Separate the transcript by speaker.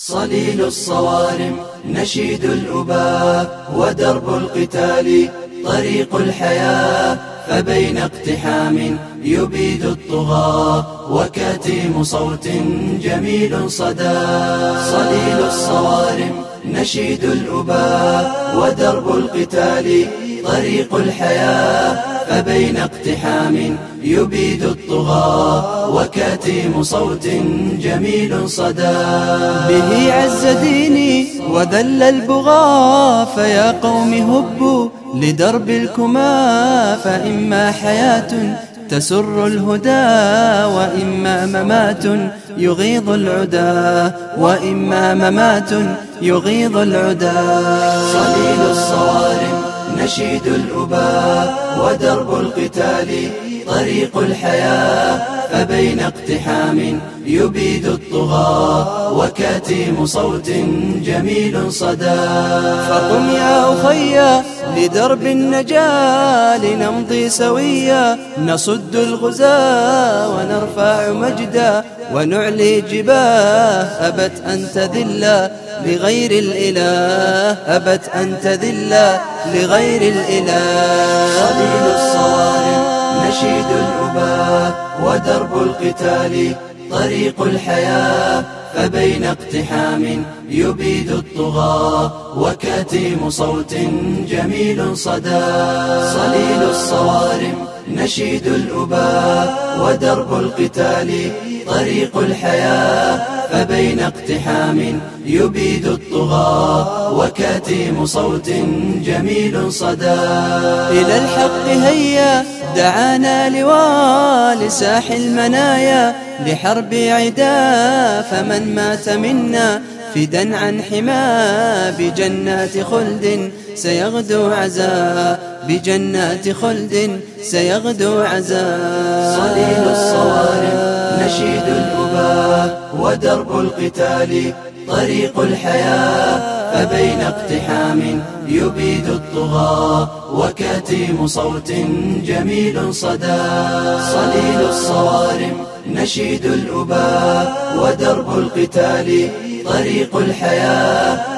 Speaker 1: صليل الصوارم نشيد الأباء ودرب القتال طريق الحياة فبين اقتحام يبيد الطغاة وكتيم صوت جميل صدى. صليل الصوارم نشيد الأباء ودرب القتال طريق الحياة فبين اقتحام يبيد الطغاة وكتيم صوت جميل صدى.
Speaker 2: به عز ديني وذل البغاة فيا قوم هبوا لدرب الكما فإما حياة تسر الهدى وإما ممات يغيظ العدا وإما ممات يغيظ العدا
Speaker 1: صليل الصوارم نشيد الأباء ودرب القتال طريق الحياة فبين اقتحام يبيد الطغاة وكتيم صوت جميل صدى.
Speaker 2: فقم يا أخي لدرب النجاة لنمضي سويا. نصد الغزاة ونرفع مجدا. ونعلي جباه أبت أن تذل. لغير الإله أبت أن تذل. لغير الإله.
Speaker 1: صليل الصوارم نشيد الأباء ودرب القتال طريق الحياة فبين اقتحام يبيد الطغاة وكتيم صوت جميل صدى. صليل الصوارم نشيد الأباء ودرب القتال طريق الحياة فبين اقتحام يبيد الطغاة وكتيم صوت جميل صدى.
Speaker 2: إلى الحق هيا دعانا لواء لساح المنايا لحرب عدا فمن مات منا فدا عن حما بجنات خلد سيغدو عزا بجنات خلد سيغدو عزا.
Speaker 1: صليل الصوارم نشيد الأباء ودرب القتال طريق الحياة فبين اقتحام يبيد الطغاة وكتيم صوت جميل صدى. صليل الصوارم نشيد الأباء ودرب القتال طريق الحياة